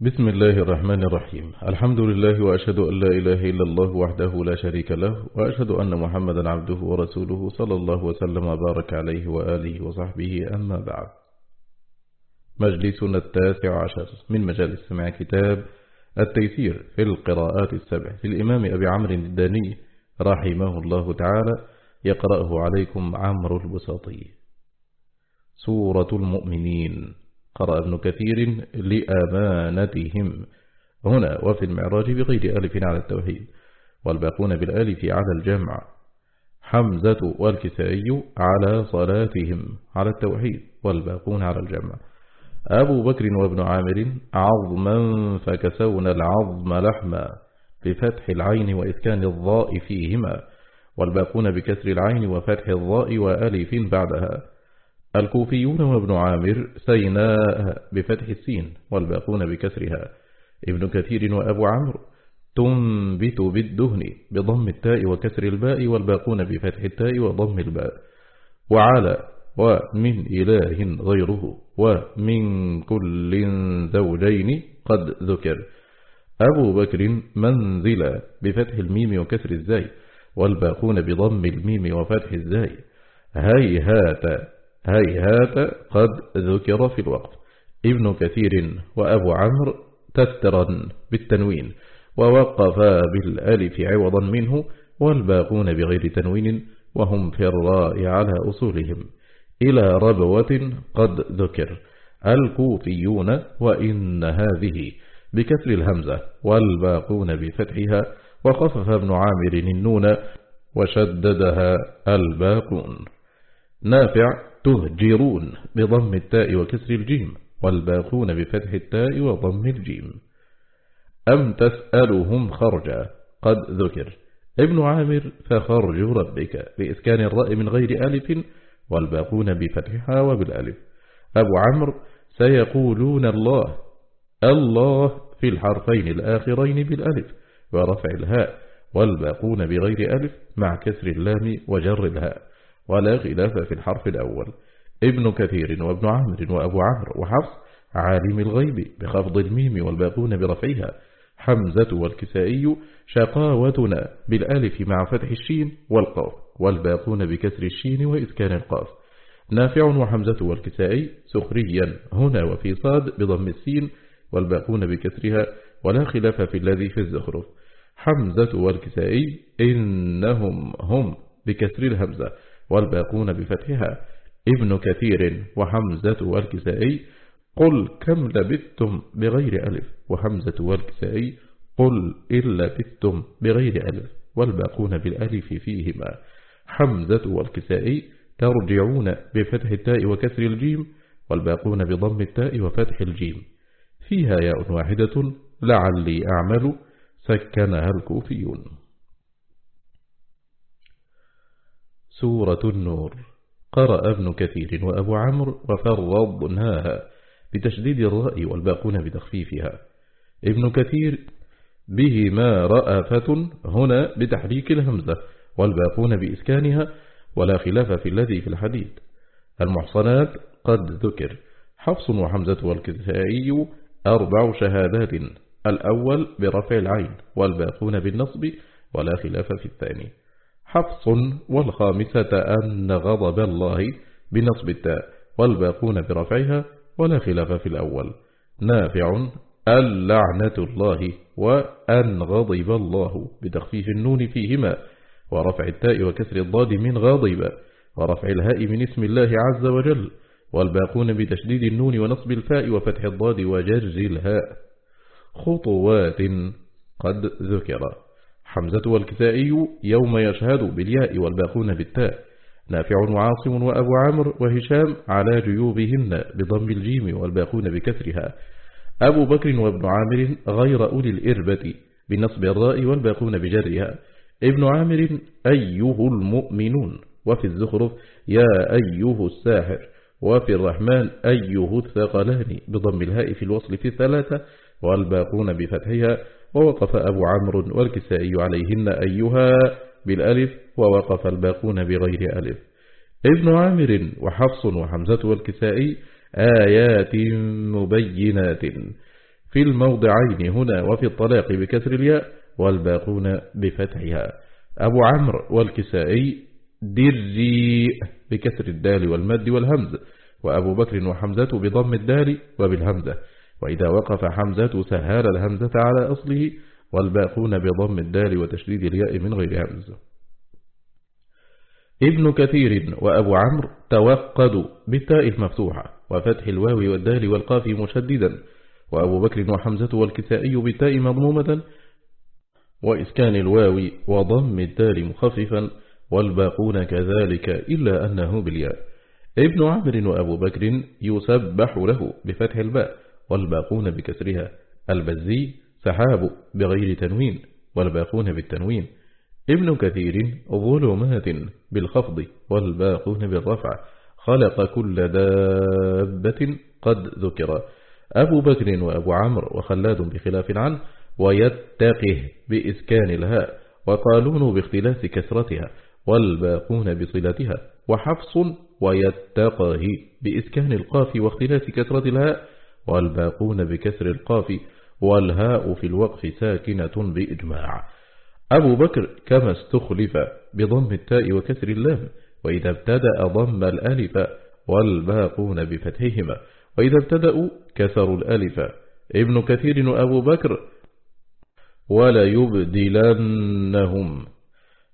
بسم الله الرحمن الرحيم الحمد لله وأشهد أن لا إله إلا الله وحده لا شريك له وأشهد أن محمدا عبده ورسوله صلى الله وسلم وبارك عليه وآله وصحبه أما بعد مجلسنا التاسع عشر من مجالس سمع كتاب التيسير في القراءات السبع في الإمام أبي عمرو الداني رحمه الله تعالى يقرأه عليكم عمرو البساطي سورة المؤمنين قرأ ابن كثير لأمانتهم. هنا وفي المعراج بغير ألف على التوحيد والباقون بالألف على الجمع. حمزة والكسائي على صلاتهم على التوحيد والباقون على الجمع. أبو بكر وابن عامر عظما فكسونا العظم لحما بفتح العين وإسكان الضاء فيهما والباقون بكسر العين وفتح الضاء وألف بعدها. الكوفيون وابن عامر سيناء بفتح السين والباقون بكسرها. ابن كثير وأبو عمرو تنبت بالدهن بضم التاء وكسر الباء والباقون بفتح التاء وضم الباء. وعلى ومن إله غيره ومن كل زوجين قد ذكر. أبو بكر منزل بفتح الميم وكسر الزاي والباقون بضم الميم وفتح الزاي. هيهات هيهات قد ذكر في الوقف ابن كثير وأبو عمرو تسترا بالتنوين ووقفا بالألف عوضا منه والباقون بغير تنوين وهم في الراء على أصولهم. إلى ربوة قد ذكر الكوفيون وإن هذه بكسر الهمزة والباقون بفتحها وخفف ابن عامر النون وشددها الباقون. نافع تهجرون بضم التاء وكسر الجيم والباقون بفتح التاء وضم الجيم. أم تسألهم خرجا؟ قد ذكر. ابن عامر فخرج ربك بإسكان الراء من غير ألف والباقون بفتحها وبالألف. أبو عمرو سيقولون الله الله في الحرفين الآخرين بالألف ورفع الهاء والباقون بغير ألف مع كسر اللام وجر الهاء. ولا خلاف في الحرف الأول. ابن كثير وابن عمرو وأبو عمرو وحفص عالم الغيب بخفض الميم والباقون برفعها. حمزة والكسائي شقاوتنا بالآلف مع فتح الشين والقاف والباقون بكسر الشين وإسكان القاف. نافع وحمزة والكسائي سخريا هنا وفي صاد بضم السين والباقون بكسرها ولا خلاف في الذي في الزخرف. حمزة والكسائي إنهم هم بكسر الهمزة. والباقون بفتحها. ابن كثير وحمزة والكسائي قل كم لبثتم بغير ألف؟ وحمزة والكسائي قل إن لبثتم بغير ألف والباقون بالألف فيهما. حمزة والكسائي ترجعون بفتح التاء وكسر الجيم والباقون بضم التاء وفتح الجيم. فيها ياء واحدة لعلي أعمل سكنها الكوفيون. سورة النور. قرأ ابن كثير وأبو عمرو وفرضناها بتشديد الراء والباقون بتخفيفها. ابن كثير بهما رأفة هنا بتحريك الهمزة والباقون بإسكانها ولا خلاف في الذي في الحديث. المحصنات قد ذكر حفص وحمزة والكثائي أربع شهادات الأول برفع العين والباقون بالنصب ولا خلاف في الثاني. حفص والخامسة أن غضب الله بنصب التاء والباقون برفعها ولا خلاف في الأول. نافع اللعنة الله وأن غضب الله بتخفيف النون فيهما ورفع التاء وكسر الضاد من غاضب ورفع الهاء من اسم الله عز وجل والباقون بتشديد النون ونصب الفاء وفتح الضاد وجرز الهاء. خطوات قد ذكر. حمزة والكسائي يوم يشهد بالياء والباقون بالتاء. نافع وعاصم وأبو عمرو وهشام على جيوبهن بضم الجيم والباقون بكسرها. أبو بكر وابن عامر غير أولي الإربة بنصب الراء والباقون بجرها. ابن عامر أيه المؤمنون. وفي الزخرف يا أيه الساحر. وفي الرحمن أيه الثقلان بضم الهاء في الوصل في الثلاثة والباقون بفتحها. ووقف أبو عمرو والكسائي عليهن أيها بالألف ووقف الباقون بغير ألف. ابن عامر وحفص وحمزة والكسائي آيات مبينات في الموضعين هنا وفي الطلاق بكسر الياء والباقون بفتحها. أبو عمرو والكسائي دري بكسر الدال والمد والهمز وأبو بكر وحمزة بضم الدال وبالهمزة. وإذا وقف حمزة سهال الهمزة على أصله والباقون بضم الدال وتشديد الياء من غير همز. ابن كثير وأبو عمرو توقدوا بالتاء المفتوحة وفتح الواو والدال والقاف مشددا وأبو بكر وحمزة والكسائي بالتاء مضمومة وإسكان الواو وضم الدال مخففا والباقون كذلك إلا أنه بالياء. ابن عمر وأبو بكر يسبح له بفتح الباء. والباقون بكسرها. البزي سحاب بغير تنوين والباقون بالتنوين. ابن كثير ظلمات بالخفض والباقون بالرفع. خلق كل دابة قد ذكر. أبو بكر وأبو عمرو وخلاد بخلاف عنه ويتقه بإسكان الهاء وقالون باختلاف كسرتها والباقون بصلتها وحفص ويتقه بإسكان القاف واختلاف كسرة الهاء والباقون بكسر القاف والهاء في الوقف ساكنة بإجماع. أبو بكر كما استخلف بضم التاء وكسر اللام وإذا ابتدأ ضم الألف والباقون بفتحهما وإذا ابتدأوا كسروا الألف. ابن كثير وأبو بكر ولا يبدلنهم.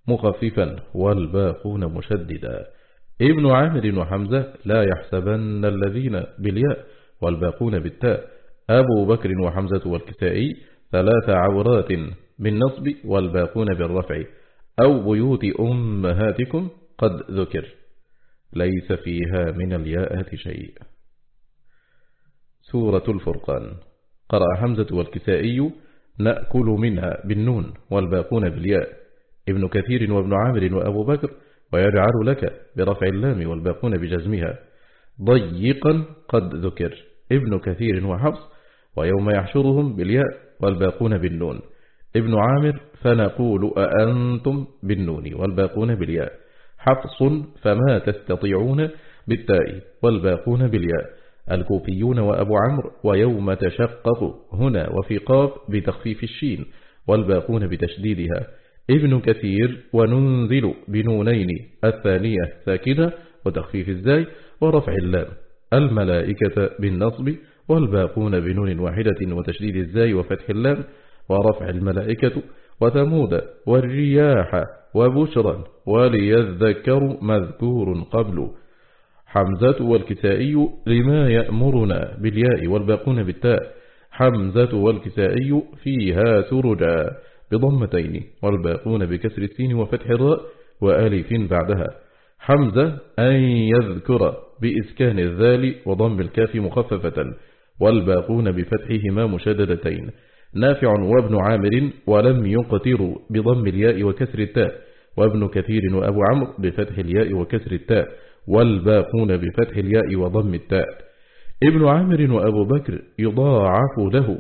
مخففا والباقون مشددا. ابن عامر وحمزة لا يحسبن الذين بالياء والباقون بالتاء. أبو بكر وحمزة والكسائي ثلاث عورات بالنصب والباقون بالرفع. أو بيوت أمهاتكم قد ذكر. ليس فيها من الياءات شيء. سورة الفرقان. قرأ حمزة والكسائي نأكل منها بالنون والباقون بالياء. ابن كثير وابن عامر وأبو بكر ويجعل لك برفع اللام والباقون بجزمها. ضيقا قد ذكر. ابن كثير وحفص ويوم يحشرهم بالياء والباقون بالنون. ابن عامر فنقول أأنتم بالنون والباقون بالياء. حفص فما تستطيعون بالتاء والباقون بالياء. الكوفيون وأبو عمرو ويوم تشقق هنا وفي قاف بتخفيف الشين والباقون بتشديدها. ابن كثير وننزل بنونين الثانية ساكنة وتخفيف الزاي ورفع اللام الملائكة بالنصب والباقون بنون واحدة وتشديد الزاي وفتح اللام ورفع الملائكة وثمود والرياح وبشرا وليذكر مذكور قبل. حمزة والكسائي لما يأمرنا بالياء والباقون بالتاء. حمزة والكسائي فيها سرجا بضمتين والباقون بكسر السين وفتح الراء وآلف بعدها. حمزة أن يذكر بإسكان الذال وضم الكاف مخففة والباقون بفتحهما مشددتين. نافع وابن عامر ولم يقتروا بضم الياء وكسر التاء وابن كثير وأبو عمرو بفتح الياء وكسر التاء والباقون بفتح الياء وضم التاء. ابن عامر وأبو بكر يضاعف له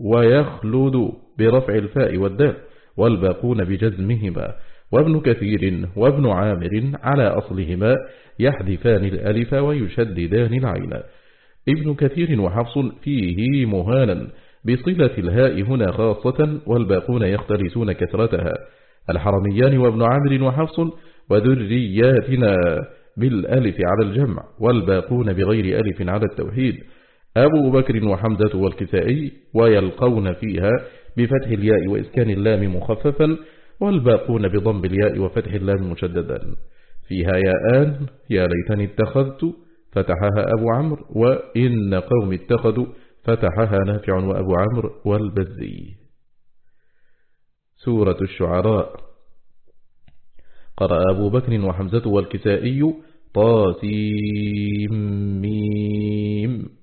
ويخلد برفع الفاء والدال والباقون بجزمهما. وابن كثير وابن عامر على أصلهما يحذفان الألف ويشددان العين. ابن كثير وحفص فيه مهانا بصلة الهاء هنا خاصة والباقون يختلسون كثرتها. الحرميان وابن عامر وحفص وذرياتنا بالألف على الجمع والباقون بغير ألف على التوحيد. أبو بكر وحمزة والكسائي ويلقون فيها بفتح الياء وإسكان اللام مخففا والباقون بضم الياء وفتح اللام مشددا. فيها ياءان يا ليتني اتخذت فتحها أبو عمرو وإن قوم اتخذوا فتحها نافع وأبو عمرو والبزي سورة الشعراء. قرأ أبو بكر وحمزة والكسائي طاسيم.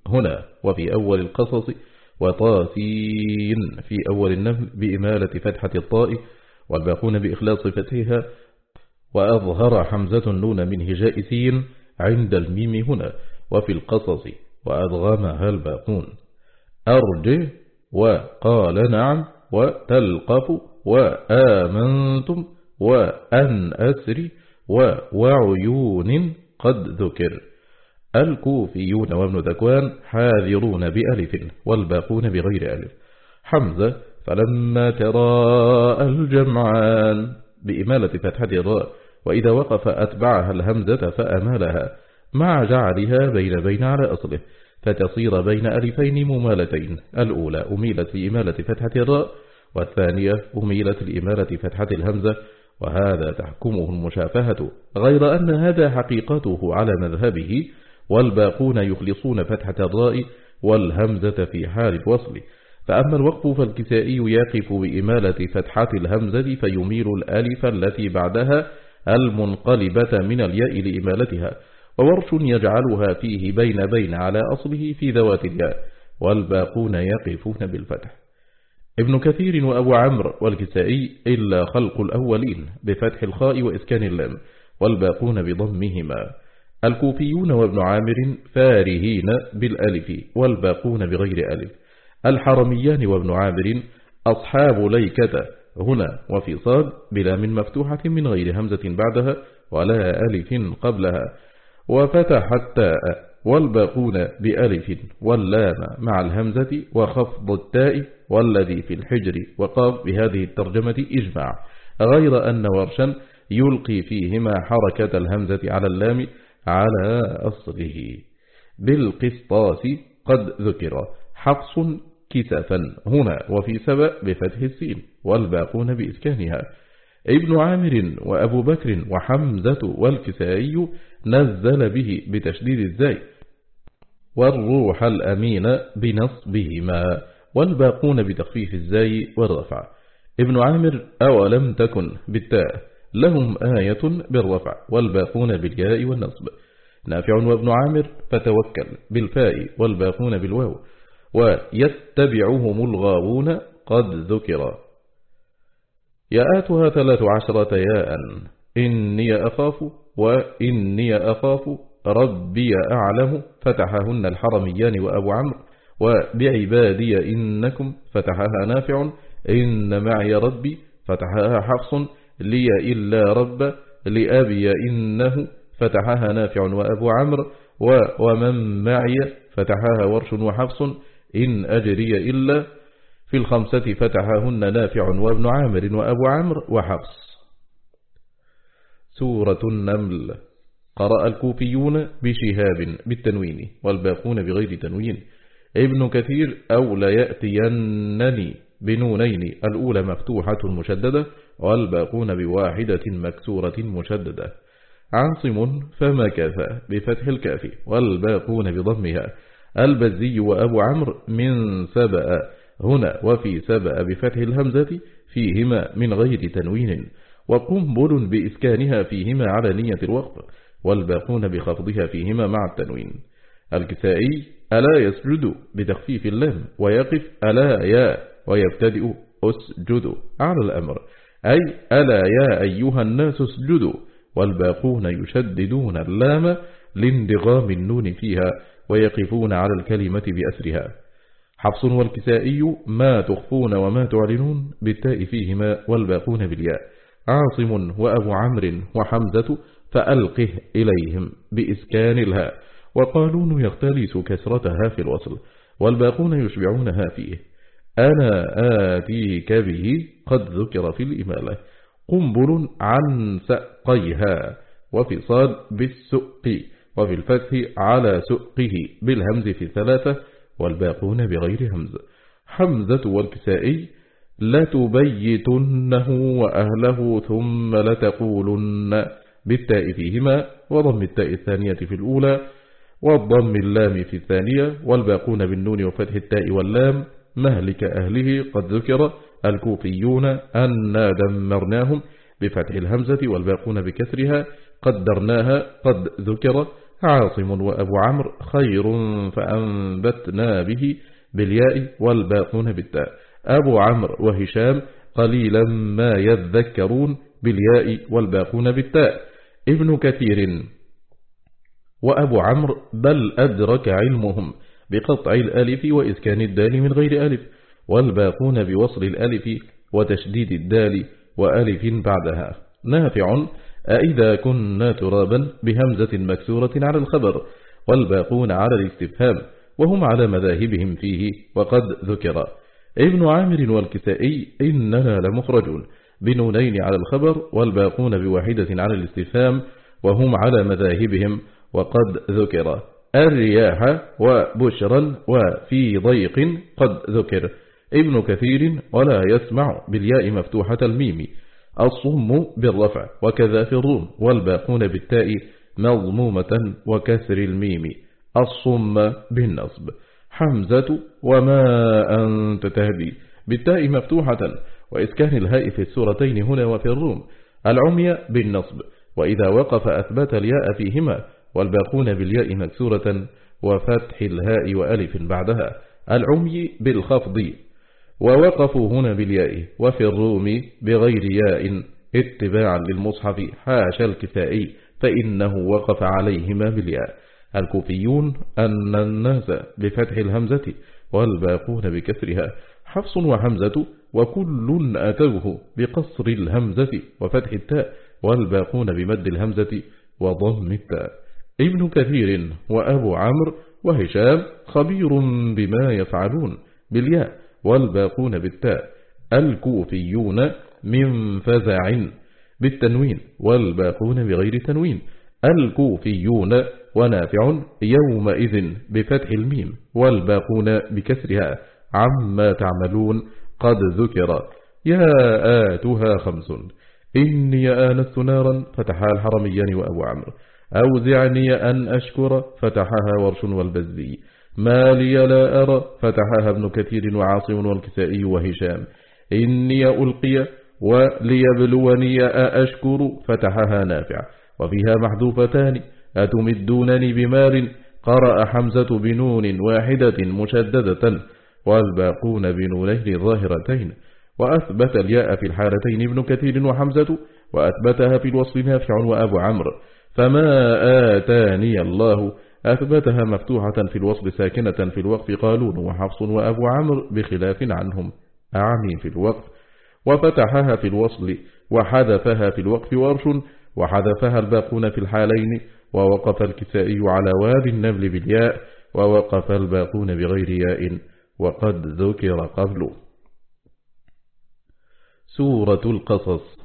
هنا وفي أول القصص وطاسين في أول النمل بإمالة فتحة الطاء والباقون بإخلاص فتحها وأظهر حمزة النون من هجاء سين عند الميم هنا وفي القصص وأضغمها الباقون. أرجه وقال نعم وتلقف وآمنتم وأن أسري وعيون قد ذكر. الكوفيون وابن ذكوان حاذرون بألف والباقون بغير ألف. حمزة فلما تراءى الجمعان بإمالة فتحة الراء وإذا وقف أتبعها الهمزة فأمالها مع جعلها بين بين على أصله فتصير بين ألفين ممالتين. الأولى أميلت لإمالة فتحة الراء والثانية أميلت لإمالة فتحة الهمزة وهذا تحكمه المشافهة غير أن هذا حقيقته على مذهبه والباقون يخلصون فتحة الراء والهمزة في حال الوصل. فأما الوقف فالكسائي يقف بإمالة فتحة الهمزة فيميل الألف التي بعدها المنقلبة من الياء لإمالتها وورش يجعلها فيه بين بين على أصله في ذوات الياء والباقون يقفون بالفتح. ابن كثير وأبو عمرو والكسائي إلا خلق الأولين بفتح الخاء وإسكان اللام والباقون بضمهما. الكوفيون وابن عامر فارهين بالألف والباقون بغير ألف. الحرميان وابن عامر أصحاب ليكة هنا وفي صاد بلا من مفتوحة من غير همزة بعدها ولا ألف قبلها. وفتح التاء والباقون بألف واللام مع الهمزة وخفض التاء والذي في الحجر وقام بهذه الترجمة إجماع. غير أن ورشا يلقي فيهما حركة الهمزة على اللام على أصله. بالقسطاس قد ذكر حفص كسفا هنا وفي سبأ بفتح السين والباقون بإسكانها ابن عامر وأبو بكر وحمزة والكسائي نزل به بتشديد الزاي. والروح الأمين بنصبهما والباقون بتخفيف الزاي والرفع. ابن عامر أولم تكن بالتاء؟ لهم آية بالرفع والباقون بالياء والنصب. نافع وابن عامر فتوكل بالفاء والباقون بالواو. ويتبعهم الغاوون قد ذكر. ياءاتها ثلاث عشرة ياء إني أخاف وإني أخاف ربي أعلم فتحهن الحرميان وأبو عمرو وبعبادي إنكم فتحها نافع إن معي ربي فتحها حفص لي إلا رب لأبي إنه فتحها نافع وأبو عمرو ومن معي فتحها ورش وحفص إن أجري إلا في الخمسة فتحهن نافع وابن عامر وأبو عمرو وحفص. سورة النمل. قرأ الكوفيون بشهاب بالتنوين والباقون بغير تنوين. ابن كثير أو ليأتينني بنونين. الأولى مفتوحة مشددة والباقون بواحدة مكسورة مشددة. عاصم فمكث بفتح الكاف والباقون بضمها. البزي وأبو عمرو من سبأ هنا وفي سبأ بفتح الهمزة فيهما من غير تنوين وقنبل بإسكانها فيهما على نية الوقف والباقون بخفضها فيهما مع التنوين. الكسائي ألا يسجد بتخفيف اللام ويقف ألا يا ويبتدئ أسجد على الأمر. أي ألا يا أيها الناس اسجدوا والباقون يشددون اللام لاندغام النون فيها ويقفون على الكلمة بأسرها. حفص والكسائي ما تخفون وما تعلنون بالتاء فيهما والباقون بالياء. عاصم وأبو عمرو وحمزة فألقه إليهم بإسكان الهاء. وقالون يختلس كسرتها في الوصل والباقون يشبعونها فيه. أنا آتيك به قد ذكر في الإمالة. قنبل عن سقيها وفي صاد بالسق وفي الفتح على سقه بالهمز في ثلاثة والباقون بغير همز. حمزة والكسائي لتبيتنه وأهله ثم لتقولن بالتاء فيهما وضم التاء الثانية في الأولى والضم اللام في الثانية والباقون بالنون وفتح التاء واللام. مهلك أهله قد ذكر الكوفيون أنا دمرناهم بفتح الهمزة والباقون بكسرها. قدرناها قد ذكر عاصم وأبو عمرو خير فأنبتنا به بالياء والباقون بالتاء. أبو عمرو وهشام قليلا ما يذكرون بالياء والباقون بالتاء. ابن كثير وأبو عمرو بل أدرك علمهم بقطع الألف وإسكان الدال من غير ألف والباقون بوصل الألف وتشديد الدال وألف بعدها. نافع أئذا كنا ترابا بهمزة مكسورة على الخبر والباقون على الاستفهام وهم على مذاهبهم فيه وقد ذكر. ابن عامر والكسائي إننا لمخرجون بنونين على الخبر والباقون بواحدة على الاستفهام وهم على مذاهبهم وقد ذكر. الرياح وبشرا وفي ضيق قد ذكر. ابن كثير ولا يسمع بالياء مفتوحة الميم. الصم بالرفع وكذا في الروم والباقون بالتاء مضمومة وكسر الميم الصم بالنصب حمزة وما أنت تهدي بالتاء مفتوحة وإسكان الهاء في السورتين هنا وفي الروم العمي بالنصب وإذا وقف أثبت الياء فيهما والباقون بالياء مكسورة وفتح الهاء وألف بعدها العمي بالخفض ووقفوا هنا بالياء وفي الروم بغير ياء اتباعا للمصحف حاشا الكفائي فإنه وقف عليهما بالياء. الكوفيون أن الناس بفتح الهمزة والباقون بكسرها. حفص وحمزة وكل أتوه بقصر الهمزة وفتح التاء والباقون بمد الهمزة وضم التاء. ابن كثير وأبو عمرو وهشام خبير بما يفعلون بالياء. والباقون بالتاء الكوفيون من فزع بالتنوين والباقون بغير تنوين الكوفيون ونافع يومئذ بفتح الميم والباقون بكسرها عما تعملون قد ذكر. يا آتها خمس إني آنست نارا فتحها الحرميان وأبو عمرو أوزعني أن أشكر فتحها ورش والبزي. ما لي لا أرى فتحها ابن كثير وعاصم والكسائي وهشام. إني ألقي وليبلوني أأشكر فتحها نافع وفيها محذوفتان أتمدونني بمال قرأ حمزة بنون واحدة مشددة والباقون بنونين ظاهرتين. وأثبت الياء في الحالتين ابن كثير وحمزة وأثبتها في الوصف نافع وأبو عمرو. فما آتاني الله أثبتها مفتوحة في الوصف ساكنة في الوقف قالون وحفص وأبو عمرو بخلاف عنهم. أعني في الوقف. وفتحها في الوصل وحذفها في الوقف ورش وحذفها الباقون في الحالين ووقف الكسائي على واد النمل بالياء ووقف الباقون بغير ياء وقد ذكر قبله سورة القصص.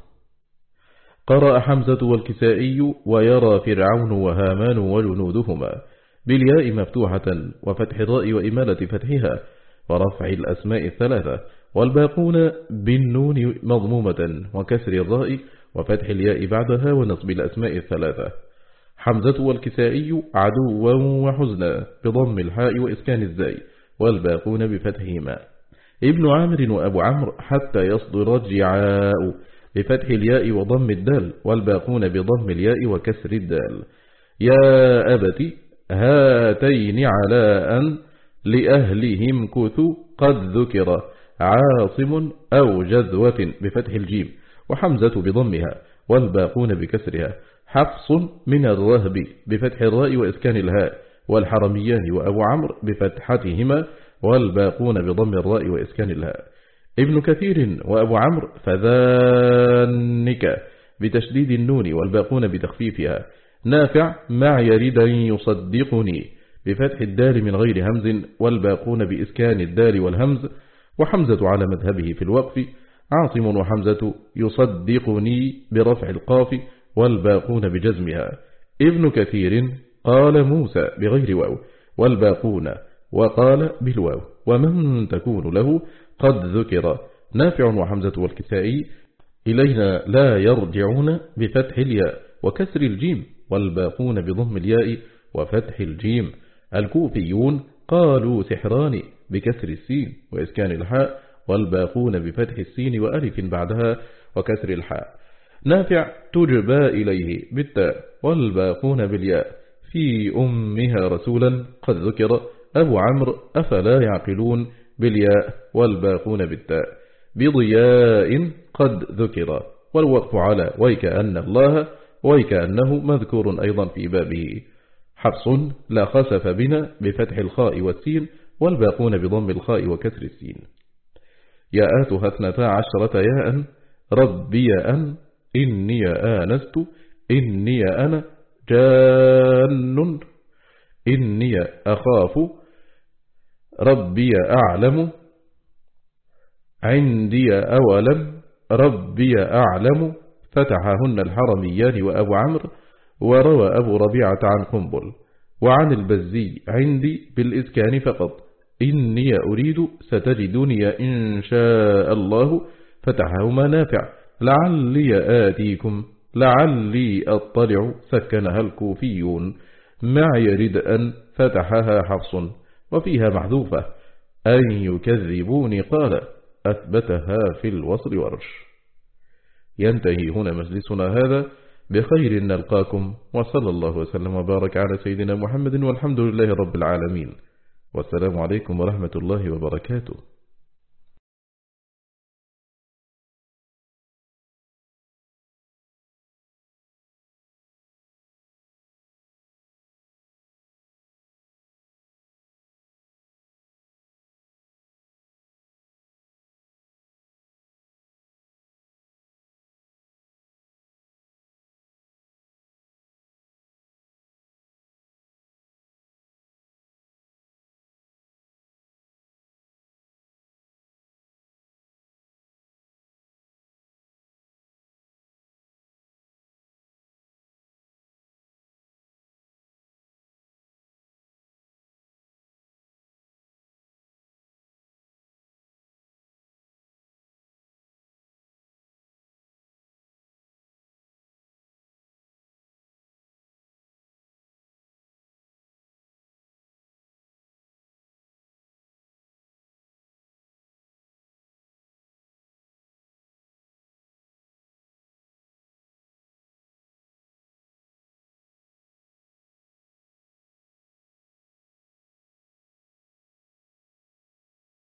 قرأ حمزة والكسائي ويرى فرعون وهامان وجنودهما بالياء مفتوحة وفتح الراء وإمالة فتحها ورفع الأسماء الثلاثة والباقون بالنون مضمومة وكسر الراء وفتح الياء بعدها ونصب الأسماء الثلاثة حمزة والكسائي عدوا وحزنا بضم الحاء وإسكان الزاي والباقون بفتحهما ابن عامر وأبو عمرو حتى يصدر الجعاء بفتح الياء وضم الدال والباقون بضم الياء وكسر الدال. يا أبت هاتين على أن لأهلهم كثوا قد ذكر عاصم أو جذوة بفتح الجيم وحمزة بضمها والباقون بكسرها. حفص من الرهب بفتح الراء وإسكان الهاء والحرميان وأبو عمرو بفتحتهما والباقون بضم الراء وإسكان الهاء. ابن كثير وأبو عمرو فذانك بتشديد النون والباقون بتخفيفها. نافع مع يريد يصدقني بفتح الدال من غير همز والباقون بإسكان الدال والهمز وحمزة على مذهبه في الوقف. عاصم وحمزة يصدقني برفع القاف والباقون بجزمها. ابن كثير قال موسى بغير واو والباقون وقال بالواو. ومن تكون له قد ذكر نافع وحمزة والكسائي إلينا لا يرجعون بفتح الياء وكسر الجيم والباقون بضم الياء وفتح الجيم. الكوفيون قالوا سحران بكسر السين وإسكان الحاء والباقون بفتح السين وألف بعدها وكسر الحاء. نافع تجبى إليه بالتاء والباقون بالياء. في أمها رسولا قد ذكر أبو عمرو أفلا يعقلون بالياء والباقون بالتاء بضياء قد ذكر والوقف على ويكأن الله ويكأنه مذكور أيضا في بابه حفص لا خسف بنا بفتح الخاء والسين والباقون بضم الخاء وكسر السين ياءاتها اثنتا عشرة ياء ربي أن إني آنست إني أنا جان إني أخاف ربي أعلم. عندي أولم. ربي أعلم. فتحهن الحرميان وأبو عمرو وروى أبو ربيعة عن قنبل. وعن البزي. عندي بالإسكان فقط. إني أريد ستجدني إن شاء الله. فتحهما نافع. لعلي آتيكم. لعلي أطلع. سكنها الكوفيون. معي ردءا فتحها حفص. وفيها محذوفة أن يكذبوني قال أثبتها في الوصل ورش. ينتهي هنا مجلسنا هذا. بخير نلقاكم. وصلى الله وسلم وبارك على سيدنا محمد والحمد لله رب العالمين. والسلام عليكم ورحمة الله وبركاته.